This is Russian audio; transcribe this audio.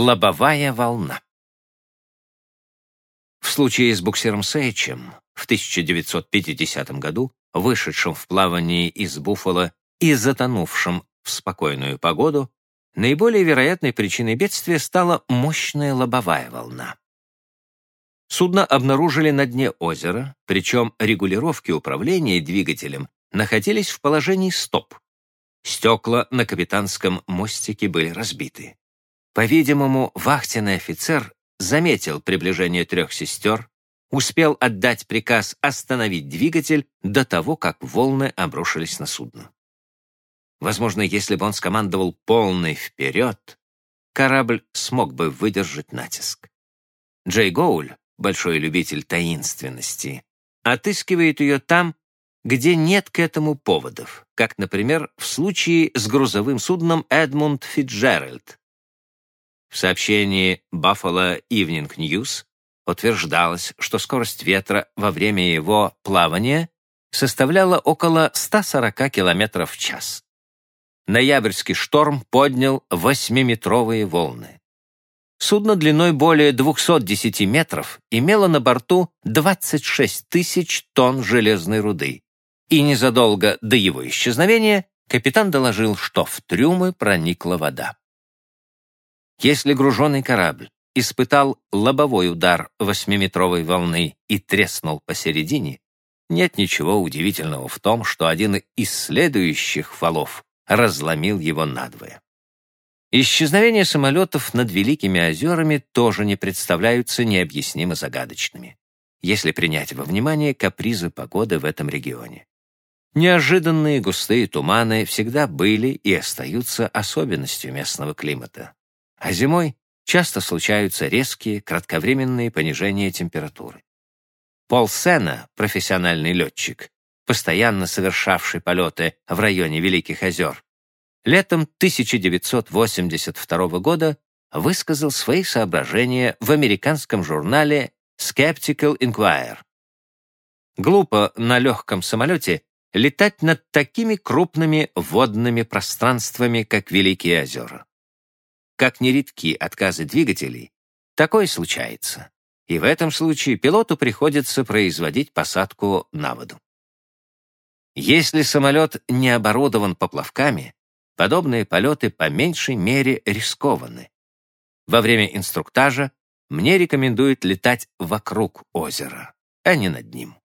Лобовая волна. В случае с буксиром Сейчем в 1950 году, вышедшим в плавание из Буффало и затонувшим в спокойную погоду, наиболее вероятной причиной бедствия стала мощная лобовая волна. Судно обнаружили на дне озера, причем регулировки управления двигателем находились в положении стоп. Стекла на капитанском мостике были разбиты. По-видимому, вахтенный офицер заметил приближение трех сестер, успел отдать приказ остановить двигатель до того, как волны обрушились на судно. Возможно, если бы он скомандовал полный вперед, корабль смог бы выдержать натиск. Джей Гоуль, большой любитель таинственности, отыскивает ее там, где нет к этому поводов, как, например, в случае с грузовым судном Эдмунд Фитджеральд. В сообщении Buffalo Evening News утверждалось, что скорость ветра во время его плавания составляла около 140 км в час. Ноябрьский шторм поднял 8-метровые волны. Судно длиной более 210 метров имело на борту 26 тысяч тонн железной руды, и незадолго до его исчезновения капитан доложил, что в трюмы проникла вода. Если груженный корабль испытал лобовой удар восьмиметровой волны и треснул посередине, нет ничего удивительного в том, что один из следующих валов разломил его надвое. Исчезновения самолетов над Великими озерами тоже не представляются необъяснимо загадочными, если принять во внимание капризы погоды в этом регионе. Неожиданные густые туманы всегда были и остаются особенностью местного климата. А зимой часто случаются резкие, кратковременные понижения температуры. Пол Сена, профессиональный летчик, постоянно совершавший полеты в районе Великих озер, летом 1982 года высказал свои соображения в американском журнале Skeptical Inquirer. Глупо на легком самолете летать над такими крупными водными пространствами, как Великие озера. Как нередки отказы двигателей, такое случается. И в этом случае пилоту приходится производить посадку на воду. Если самолет не оборудован поплавками, подобные полеты по меньшей мере рискованы. Во время инструктажа мне рекомендуют летать вокруг озера, а не над ним.